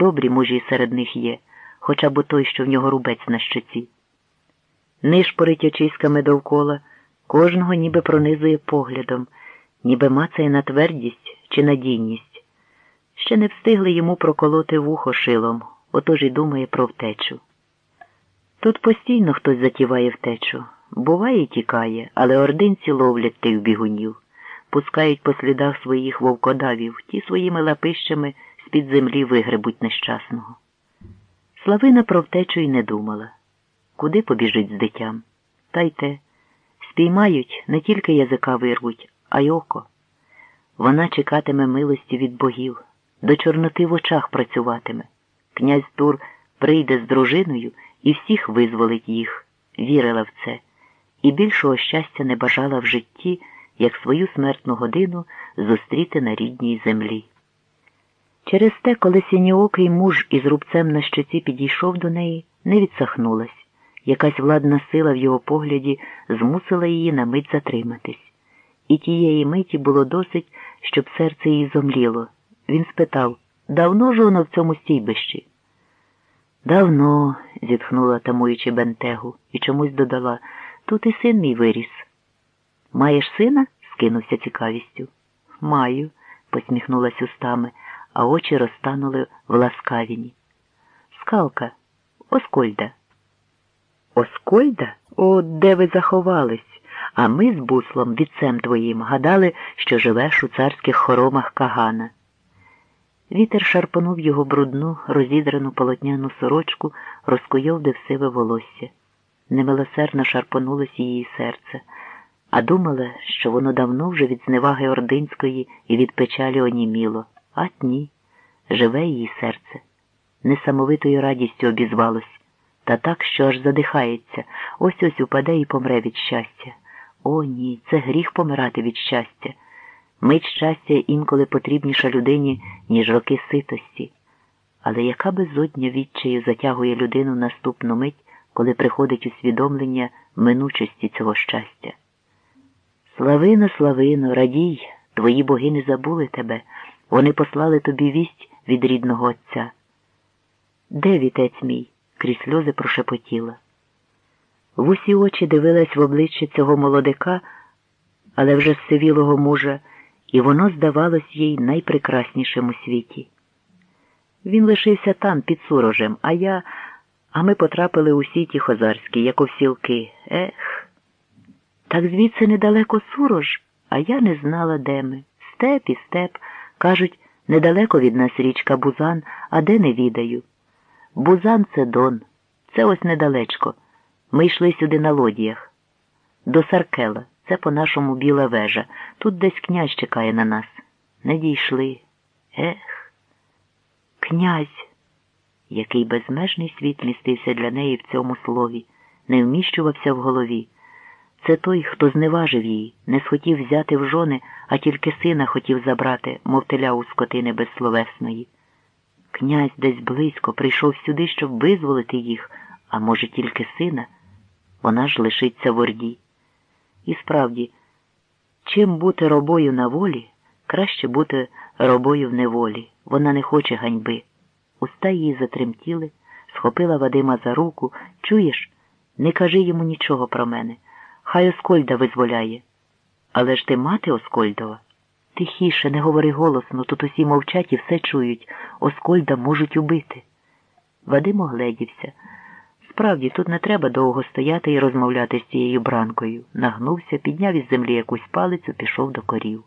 Добрі мужі серед них є, хоча б той, що в нього рубець на щоці. Нишпорить очиськами довкола, кожного ніби пронизує поглядом, ніби мацає на твердість чи надійність. Ще не встигли йому проколоти вухо шилом, отож і думає про втечу. Тут постійно хтось затіває втечу. Буває, тікає, але ординці ловлять тих бігунів, пускають по слідах своїх вовкодавів, ті своїми лапищами з-під землі вигребуть нещасного. Славина про втечу й не думала. Куди побіжить з дитям? Та й те. Спіймають, не тільки язика вирвуть, а й око. Вона чекатиме милості від богів, до чорноти в очах працюватиме. Князь Тур прийде з дружиною і всіх визволить їх, вірила в це, і більшого щастя не бажала в житті, як свою смертну годину зустріти на рідній землі. Через те, коли синьоокий муж із рубцем на щоці підійшов до неї, не відсахнулась. Якась владна сила в його погляді змусила її на мить затриматись. І тієї миті було досить, щоб серце її зомліло. Він спитав давно ж воно в цьому стійбищі? Давно, зітхнула тамуючи бентегу, і чомусь додала тут і син мій виріс. Маєш сина? скинувся цікавістю. Маю, посміхнулась устами, а очі розтанули в ласкавіні. Скалка, Оскольда. Оскольда? О, де ви заховались? А ми з буслом, вітцем твоїм, гадали, що живеш у царських хоромах Кагана. Вітер шарпонув його брудну, розідрану полотняну сорочку, розкуйовдив сиве волосся. Немилосердно шарпонулось її серце, а думала, що воно давно вже від зневаги ординської і від печалі оніміло. А ні, живе її серце. Несамовитою радістю обізвалось, та так, що аж задихається, ось ось упаде і помре від щастя. О, ні, це гріх помирати від щастя. Мить щастя інколи потрібніша людині, ніж роки ситості. Але яка безодня відчаю затягує людину наступну мить, коли приходить усвідомлення минучості цього щастя? Славино, славино, радій, твої боги не забули тебе, вони послали тобі вість від рідного отця. Де вітець мій? крізь сльози прошепотіла. В усі очі дивилась в обличчя цього молодика, але вже сивілого мужа і воно здавалось їй найпрекраснішим у світі. Він лишився там, під сурожем, а я, а ми потрапили у сіті хозарські, як у сільки. Ех. Так звідси недалеко сурож, а я не знала, де ми. Степ і степ. Кажуть, недалеко від нас річка Бузан, а де не відаю. Бузан це Дон, це ось недалечко. Ми йшли сюди на лодіях. До Саркела. Це по-нашому біла вежа. Тут десь князь чекає на нас. Не дійшли. Ех, князь, який безмежний світ містився для неї в цьому слові, не вміщувався в голові. Це той, хто зневажив її, не схотів взяти в жони, а тільки сина хотів забрати, мов теля у скотини безсловесної. Князь десь близько прийшов сюди, щоб визволити їх, а може, тільки сина, вона ж лишиться в Орді. І справді, чим бути робою на волі, краще бути робою в неволі. Вона не хоче ганьби. Уста її затремтіли, схопила Вадима за руку. Чуєш, не кажи йому нічого про мене. Хай Оскольда визволяє. Але ж ти мати Оскольдова? Тихіше, не говори голосно, тут усі мовчать і все чують. Оскольда можуть убити. Вадим огледівся. Справді, тут не треба довго стояти і розмовляти з цією бранкою. Нагнувся, підняв із землі якусь палицю, пішов до корів.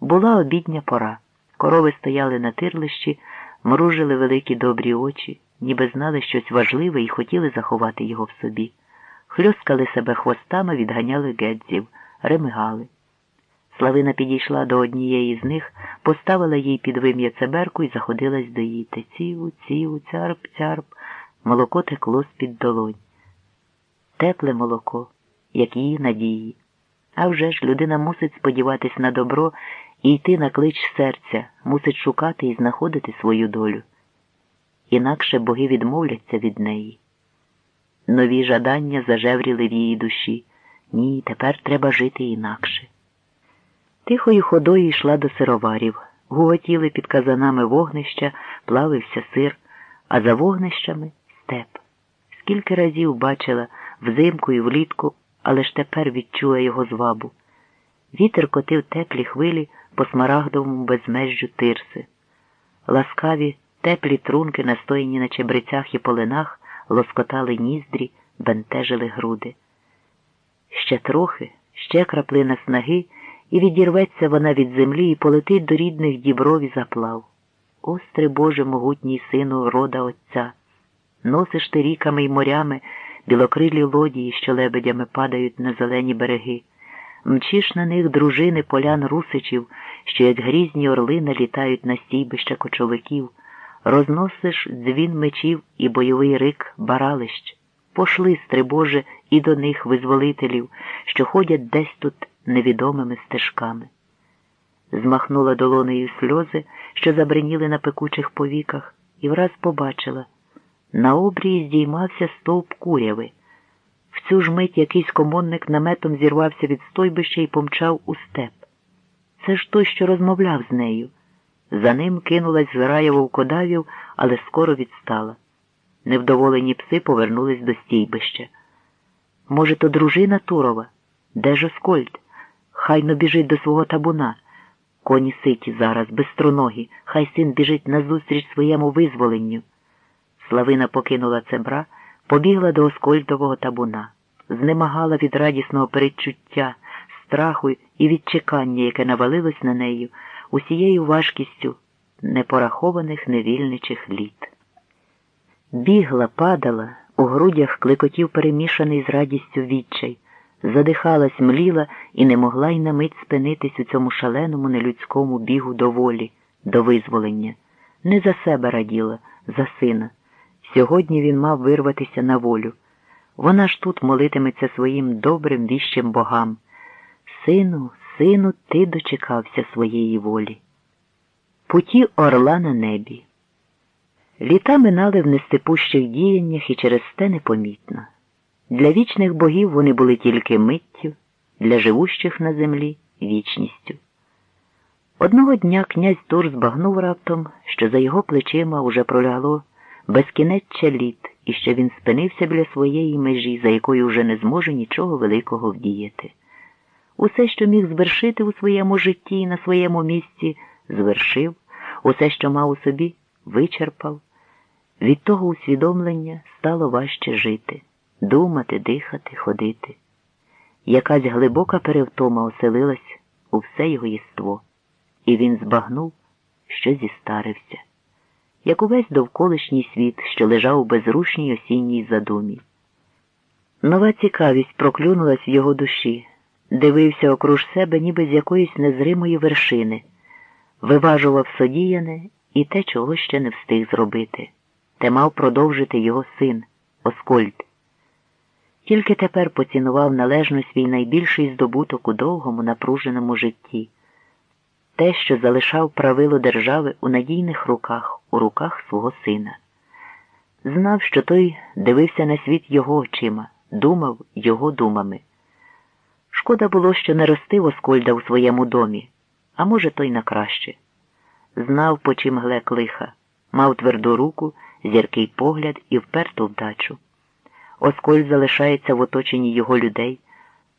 Була обідня пора. Корови стояли на тирлищі, мружили великі добрі очі, ніби знали щось важливе і хотіли заховати його в собі. Хльоскали себе хвостами, відганяли гедзів, ремигали. Славина підійшла до однієї з них, поставила їй під вим'я цеберку і заходилась доїти. Ціву, ціву, цярп, цярп. Молоко текло з-під долонь. Тепле молоко, як її надії. А вже ж людина мусить сподіватись на добро і йти на клич серця, мусить шукати і знаходити свою долю. Інакше боги відмовляться від неї. Нові жадання зажевріли в її душі. Ні, тепер треба жити інакше. Тихою ходою йшла до сироварів. гуготіли під казанами вогнища, плавився сир, а за вогнищами степ. Скільки разів бачила взимку і влітку, але ж тепер відчула його звабу. Вітер котив теплі хвилі по смарагдовому безмежжю тирси. Ласкаві теплі трунки, настояні на чебрецях і полинах, лоскотали ніздрі, бентежили груди. Ще трохи, ще краплина снаги, і відірветься вона від землі і полетить до рідних дібров і заплав. Остре Боже могутній сину рода Отця, носиш ти ріками й морями білокрилі лодії, що лебедями падають на зелені береги. Мчиш на них дружини полян русичів, що, як грізні орли, налітають на стійбища кочовиків, розносиш дзвін мечів і бойовий рик баралищ. Пошли, Боже, і до них визволителів, що ходять десь тут невідомими стежками. Змахнула долонею сльози, що забриніли на пекучих повіках, і враз побачила. На обрії здіймався стовп куряви. В цю ж мить якийсь комонник наметом зірвався від стойбища і помчав у степ. Це ж той, що розмовляв з нею. За ним кинулась зрая вовкодавів, але скоро відстала. Невдоволені пси повернулись до стійбища. Може, то дружина Турова? Де ж Оскольд? Хайно біжить до свого табуна. Коні ситі зараз, безстроногі, хай син біжить назустріч своєму визволенню. Славина покинула цебра, побігла до Оскольдового табуна, знемагала від радісного передчуття, страху і відчекання, яке навалилось на нею усією важкістю непорахованих невільничих літ. Бігла, падала, у грудях клекотів перемішаний з радістю відчай, задихалась, мліла і не могла й на мить спинитись у цьому шаленому нелюдському бігу до волі, до визволення. Не за себе раділа, за сина. Сьогодні він мав вирватися на волю. Вона ж тут молитиметься своїм добрим віщим богам. Сину, сину, ти дочекався своєї волі. Путі орла на небі. Літа минали в нестепущих діяннях і через те непомітно. Для вічних богів вони були тільки миттю, для живущих на землі вічністю. Одного дня князь Тур збагнув раптом, що за його плечима уже пролягло безкінеччя літ, і що він спинився біля своєї межі, за якою вже не зможе нічого великого вдіяти. Усе, що міг звершити у своєму житті на своєму місці, звершив, усе, що мав у собі, вичерпав. Від того усвідомлення стало важче жити, думати, дихати, ходити. Якась глибока перевтома оселилась у все його єство, і він збагнув, що зістарився як увесь довколишній світ, що лежав у безрушній осінній задумі. Нова цікавість проклюнулась в його душі, дивився окруж себе, ніби з якоїсь незримої вершини, виважував содіяне і те, чого ще не встиг зробити, те мав продовжити його син, Оскольд. Тільки тепер поцінував належно свій найбільший здобуток у довгому напруженому житті те, що залишав правило держави у надійних руках, у руках свого сина. Знав, що той дивився на світ його очима, думав його думами. Шкода було, що не ростив Оскольда у своєму домі, а може, той на краще. Знав, по чим глек лиха, мав тверду руку, зіркий погляд і вперту вдачу. Оскольд залишається в оточенні його людей,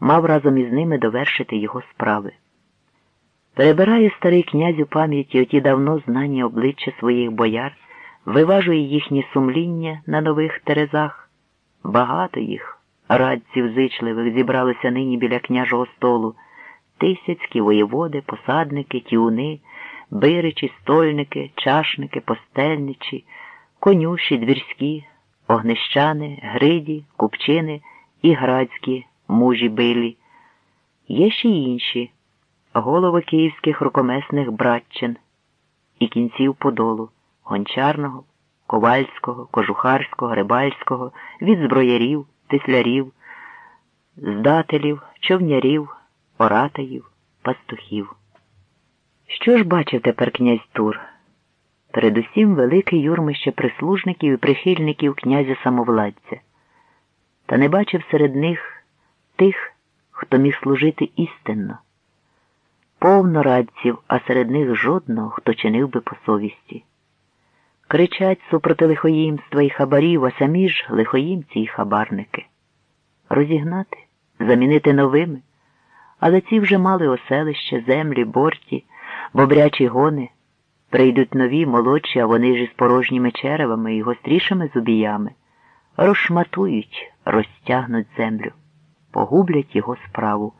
мав разом із ними довершити його справи. Перебирає старий князь у пам'яті оті давно знані обличчя своїх бояр, виважує їхні сумління на нових терезах. Багато їх, радців зичливих, зібралося нині біля княжого столу. Тисяцькі воєводи, посадники, тюни, биричі, стольники, чашники, постельничі, конюші, двірські, огнищани, гриді, купчини і градські мужі билі. Є ще й інші голови київських рукомесних братчин і кінців подолу гончарного, ковальського, кожухарського, рибальського, від зброярів, тислярів, здателів, човнярів, оратаїв, пастухів. Що ж бачив тепер князь Тур? Передусім велике юрмище прислужників і прихильників князя самовладця, та не бачив серед них тих, хто міг служити істинно. Повно радців, а серед них жодного, хто чинив би по совісті. Кричать супроти лихоїмства і хабарів, а самі ж лихоїмці і хабарники. Розігнати, замінити новими, але ці вже мали оселище, землі, борті, бобрячі гони. Прийдуть нові, молодші, а вони ж із порожніми черевами і гострішими зубіями, розшматують, розтягнуть землю, погублять його справу,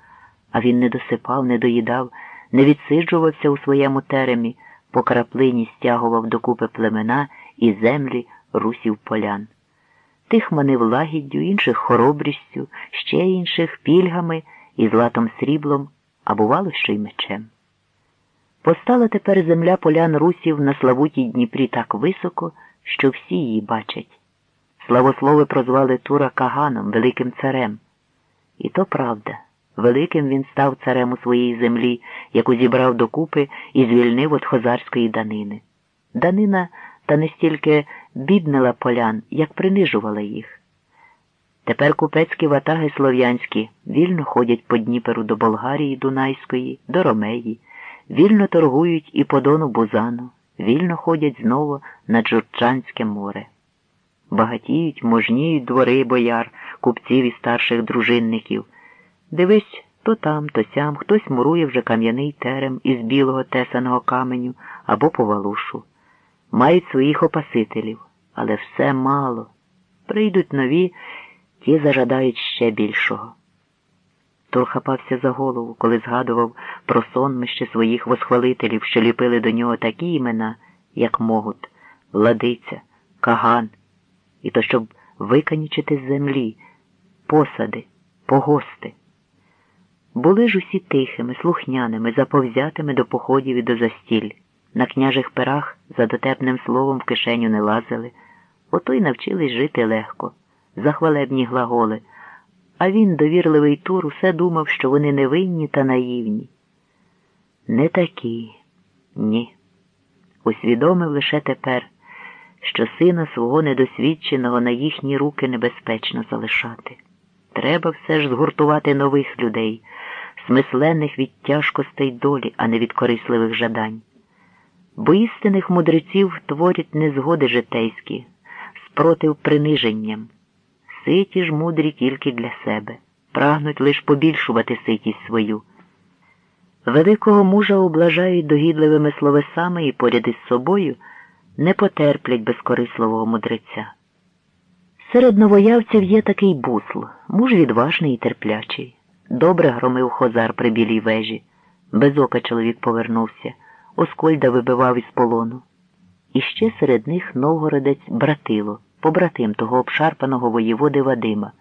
а він не досипав, не доїдав, не відсиджувався у своєму теремі, по краплині стягував докупи племена і землі русів полян. Тих манив лагіддю, інших хоробрістю, ще інших пільгами і златом сріблом, а бувало, що й мечем. Постала тепер земля полян русів на славутій Дніпрі так високо, що всі її бачать. Славослови прозвали Тура Каганом, великим царем. І то правда, великим він став царем у своїй землі, яку зібрав докупи і звільнив від хозарської данини. Данина та не стільки біднила полян, як принижувала їх. Тепер купецькі ватаги слов'янські вільно ходять по Дніперу до Болгарії Дунайської, до Ромеї, вільно торгують і по Дону Бузану, вільно ходять знову на Джурчанське море. Багатіють, можніють двори бояр, купців і старших дружинників. Дивись, то там, то сям хтось мурує вже кам'яний терем із білого тесаного каменю або повалушу. Мають своїх опасителів, але все мало. Прийдуть нові, ті зажадають ще більшого. Тур хапався за голову, коли згадував про сонмище своїх восхвалителів, що ліпили до нього такі імена, як Могут, Владиця, Каган, і то щоб виканічити з землі, посади, погости. Були ж усі тихими, слухняними, заповзятими до походів і до застіль. На княжих перах за дотепним словом в кишеню не лазили, ото й навчились жити легко, за хвалебні глаголи, а він, довірливий тур, усе думав, що вони невинні та наївні. Не такі, ні. Усвідомив лише тепер, що сина свого недосвідченого на їхні руки небезпечно залишати. Треба все ж згуртувати нових людей, смисленних від тяжкостей долі, а не від корисливих жадань. Бо істинних мудреців творять незгоди житейські, спротив приниженням. Ситі ж мудрі тільки для себе, прагнуть лиш побільшувати ситість свою. Великого мужа облажають догідливими словесами і поряд із собою не потерплять безкорисливого мудреця. Серед новоявців є такий бусл, муж відважний і терплячий. Добре громив хозар при білій вежі. Без ока чоловік повернувся, Оскольда вибивав із полону. І ще серед них новгородець братило, побратим того обшарпаного воєводи Вадима.